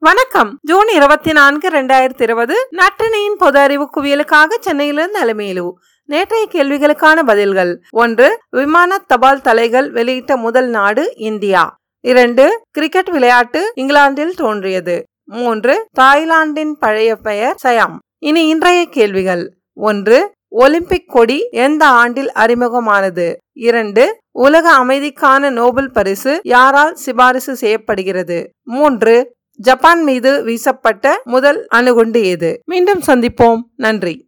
வணக்கம். ஜூன் இருபத்தி நான்கு இரண்டாயிரத்தி இருபது நற்றினியின் பொது அறிவு குவியலுக்காக சென்னையிலிருந்து அலமேலு நேற்றைய கேள்விகளுக்கான பதில்கள். ஒன்று விமான தபால் தலைகள் வெளியிட்ட முதல் நாடு இந்தியா. இரண்டு கிரிக்கெட் விளையாட்டு இங்கிலாந்தில் தோன்றியது. மூன்று தாய்லாந்தின் பழைய பெயர் சயாம். இனி இன்றைய கேள்விகள். ஒன்று ஒலிம்பிக் கொடி எந்த ஆண்டில் அறிமுகமானது? இரண்டு உலக அமைதிக்கான நோபல் பரிசு யாரால் சிபாரிசு செய்யப்படுகிறது? மூன்று ஜப்பான் மீது வீசப்பட்ட முதல் அணுகுண்டு எது மீண்டும் சந்திப்போம். நன்றி.